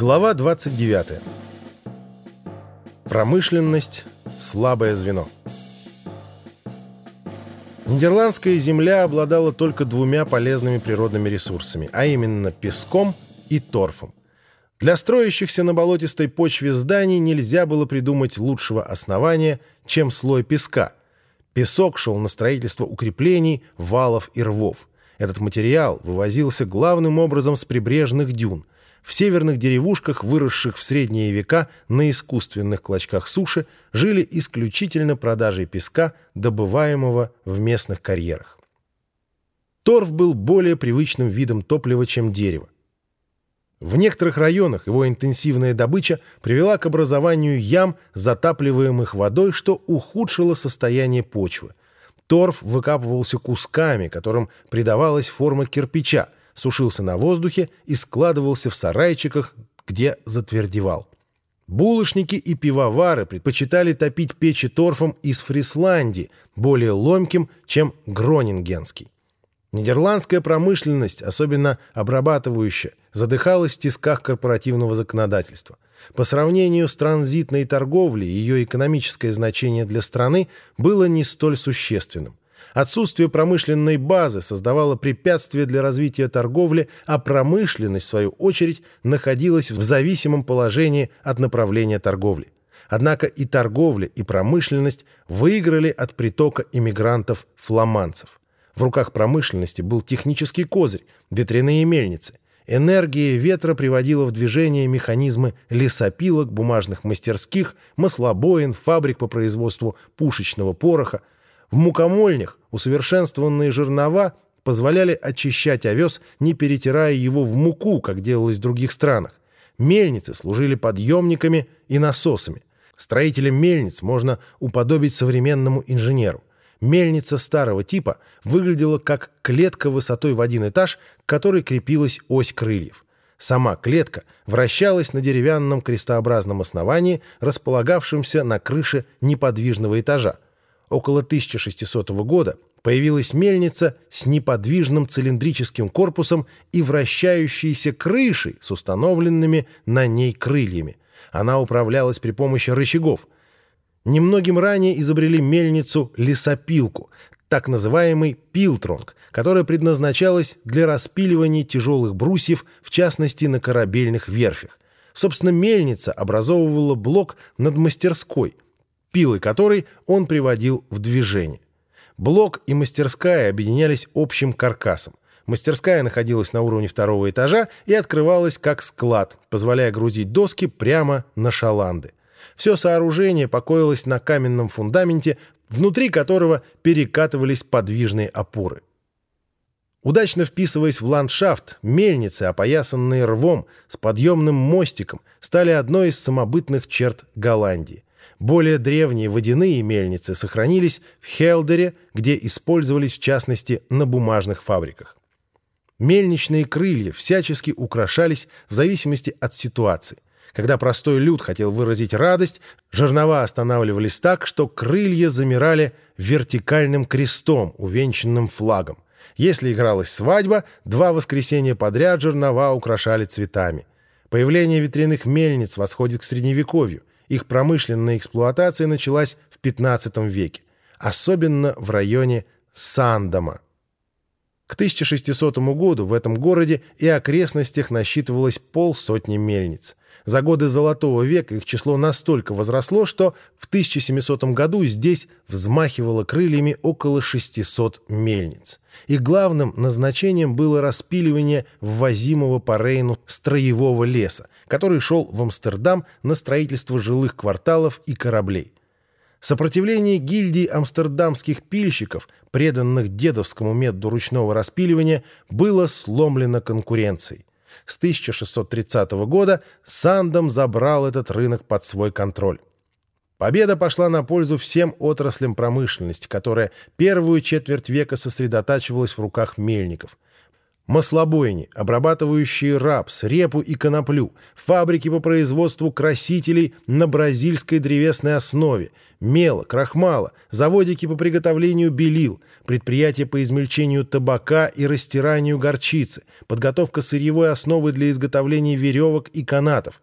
Глава 29. Промышленность – слабое звено. Нидерландская земля обладала только двумя полезными природными ресурсами, а именно песком и торфом. Для строящихся на болотистой почве зданий нельзя было придумать лучшего основания, чем слой песка. Песок шел на строительство укреплений, валов и рвов. Этот материал вывозился главным образом с прибрежных дюн – в северных деревушках, выросших в средние века на искусственных клочках суши, жили исключительно продажей песка, добываемого в местных карьерах. Торф был более привычным видом топлива, чем дерево. В некоторых районах его интенсивная добыча привела к образованию ям, затапливаемых водой, что ухудшило состояние почвы. Торф выкапывался кусками, которым придавалась форма кирпича – сушился на воздухе и складывался в сарайчиках, где затвердевал. Булочники и пивовары предпочитали топить печи торфом из Фрисландии, более ломким, чем гронингенский. Нидерландская промышленность, особенно обрабатывающая, задыхалась в тисках корпоративного законодательства. По сравнению с транзитной торговлей ее экономическое значение для страны было не столь существенным. Отсутствие промышленной базы создавало препятствия для развития торговли, а промышленность, в свою очередь, находилась в зависимом положении от направления торговли. Однако и торговля, и промышленность выиграли от притока иммигрантов-фламандцев. В руках промышленности был технический козырь – ветряные мельницы. Энергия ветра приводила в движение механизмы лесопилок, бумажных мастерских, маслобоин, фабрик по производству пушечного пороха – в мукомольнях усовершенствованные жернова позволяли очищать овес, не перетирая его в муку, как делалось в других странах. Мельницы служили подъемниками и насосами. Строителям мельниц можно уподобить современному инженеру. Мельница старого типа выглядела как клетка высотой в один этаж, к которой крепилась ось крыльев. Сама клетка вращалась на деревянном крестообразном основании, располагавшемся на крыше неподвижного этажа. Около 1600 года появилась мельница с неподвижным цилиндрическим корпусом и вращающейся крышей с установленными на ней крыльями. Она управлялась при помощи рычагов. Немногим ранее изобрели мельницу-лесопилку, так называемый пилтронг, которая предназначалась для распиливания тяжелых брусьев, в частности на корабельных верфях. Собственно, мельница образовывала блок над мастерской – пилы которой он приводил в движение. Блок и мастерская объединялись общим каркасом. Мастерская находилась на уровне второго этажа и открывалась как склад, позволяя грузить доски прямо на шаланды. Все сооружение покоилось на каменном фундаменте, внутри которого перекатывались подвижные опоры. Удачно вписываясь в ландшафт, мельницы, опоясанные рвом с подъемным мостиком, стали одной из самобытных черт Голландии. Более древние водяные мельницы сохранились в Хелдере, где использовались в частности на бумажных фабриках. Мельничные крылья всячески украшались в зависимости от ситуации. Когда простой люд хотел выразить радость, жернова останавливались так, что крылья замирали вертикальным крестом, увенчанным флагом. Если игралась свадьба, два воскресенья подряд жернова украшали цветами. Появление ветряных мельниц восходит к Средневековью. Их промышленная эксплуатация началась в XV веке, особенно в районе Сандома. К 1600 году в этом городе и окрестностях насчитывалось полсотни мельниц. За годы Золотого века их число настолько возросло, что в 1700 году здесь взмахивало крыльями около 600 мельниц. И главным назначением было распиливание ввозимого по Рейну строевого леса, который шел в Амстердам на строительство жилых кварталов и кораблей. Сопротивление гильдии амстердамских пильщиков, преданных дедовскому методу ручного распиливания, было сломлено конкуренцией. С 1630 года Сандом забрал этот рынок под свой контроль. Победа пошла на пользу всем отраслям промышленности, которая первую четверть века сосредотачивалась в руках мельников. Маслобойни, обрабатывающие рапс, репу и коноплю, фабрики по производству красителей на бразильской древесной основе, мела, крахмала, заводики по приготовлению белил, предприятия по измельчению табака и растиранию горчицы, подготовка сырьевой основы для изготовления веревок и канатов,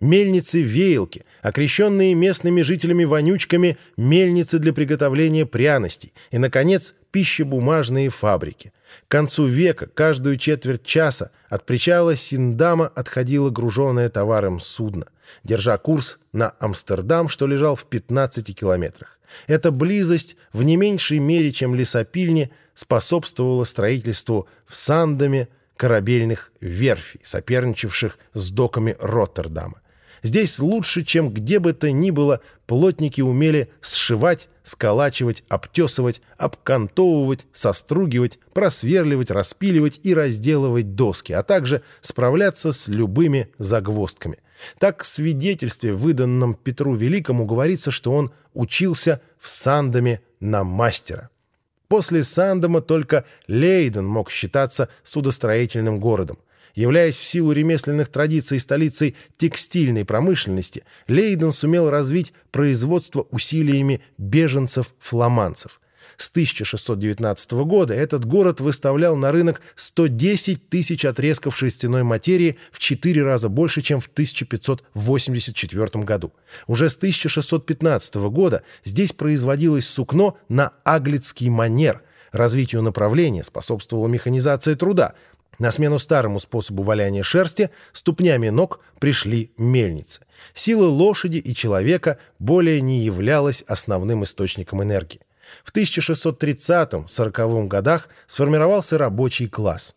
мельницы-веялки, окрещенные местными жителями вонючками мельницы для приготовления пряностей и, наконец, пищебумажные фабрики. К концу века каждую четверть часа от причала Синдама отходило груженное товаром судно, держа курс на Амстердам, что лежал в 15 километрах. Эта близость в не меньшей мере, чем лесопильни, способствовала строительству в Сандаме корабельных верфей, соперничавших с доками Роттердама. Здесь лучше, чем где бы то ни было, плотники умели сшивать, сколачивать, обтесывать, обкантовывать, состругивать, просверливать, распиливать и разделывать доски, а также справляться с любыми загвоздками. Так в свидетельстве, выданном Петру Великому, говорится, что он учился в Сандаме на мастера. После Сандома только Лейден мог считаться судостроительным городом. Являясь в силу ремесленных традиций столицей текстильной промышленности, Лейден сумел развить производство усилиями беженцев-фламандцев. С 1619 года этот город выставлял на рынок 110 тысяч отрезков шерстяной материи в 4 раза больше, чем в 1584 году. Уже с 1615 года здесь производилось сукно на аглицкий манер. Развитию направления способствовала механизация труда, на смену старому способу валяния шерсти ступнями ног пришли мельницы. Сила лошади и человека более не являлась основным источником энергии. В 1630-40 годах сформировался рабочий класс.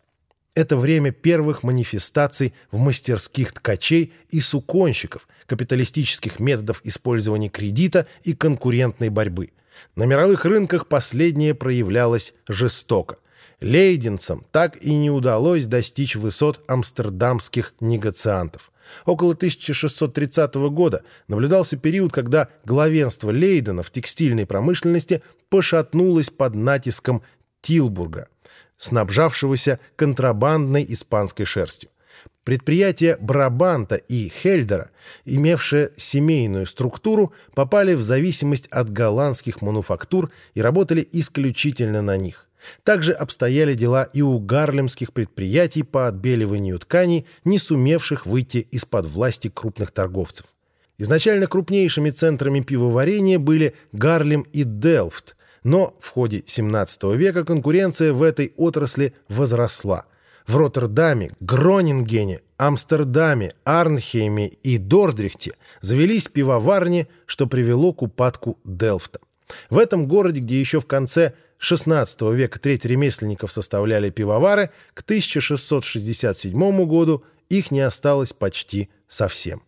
Это время первых манифестаций в мастерских ткачей и суконщиков, капиталистических методов использования кредита и конкурентной борьбы. На мировых рынках последнее проявлялось жестоко лейденцам так и не удалось достичь высот амстердамских негациантов. Около 1630 года наблюдался период, когда главенство Лейдена в текстильной промышленности пошатнулось под натиском Тилбурга, снабжавшегося контрабандной испанской шерстью. Предприятия Брабанта и Хельдера, имевшие семейную структуру, попали в зависимость от голландских мануфактур и работали исключительно на них. Также обстояли дела и у гарлемских предприятий по отбеливанию тканей, не сумевших выйти из-под власти крупных торговцев. Изначально крупнейшими центрами пивоварения были Гарлем и Делфт, но в ходе XVII века конкуренция в этой отрасли возросла. В Роттердаме, Гронингене, Амстердаме, Арнхейме и Дордрихте завелись пивоварни, что привело к упадку Делфта. В этом городе, где еще в конце XVI века треть ремесленников составляли пивовары, к 1667 году их не осталось почти совсем.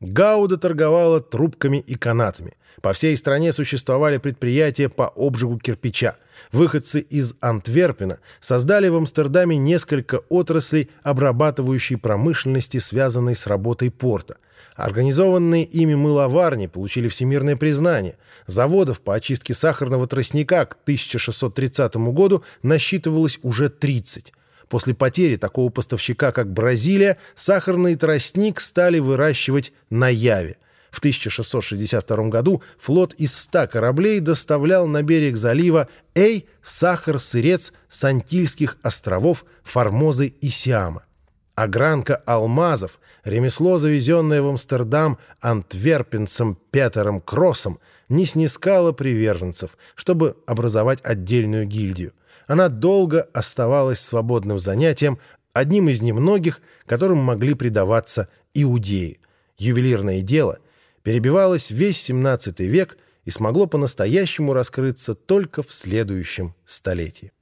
Гауда торговала трубками и канатами. По всей стране существовали предприятия по обжигу кирпича. Выходцы из Антверпена создали в Амстердаме несколько отраслей обрабатывающей промышленности, связанной с работой порта – Организованные ими мыловарни получили всемирное признание. Заводов по очистке сахарного тростника к 1630 году насчитывалось уже 30. После потери такого поставщика, как Бразилия, сахарный тростник стали выращивать на Яве. В 1662 году флот из 100 кораблей доставлял на берег залива Эй сахар-сырец с Антильских островов Формозы и Сиама. Огранка алмазов – ремесло, завезенное в Амстердам антверпенцем Петером Кроссом, не снискало приверженцев, чтобы образовать отдельную гильдию. Она долго оставалась свободным занятием, одним из немногих, которым могли предаваться иудеи. Ювелирное дело перебивалось весь XVII век и смогло по-настоящему раскрыться только в следующем столетии.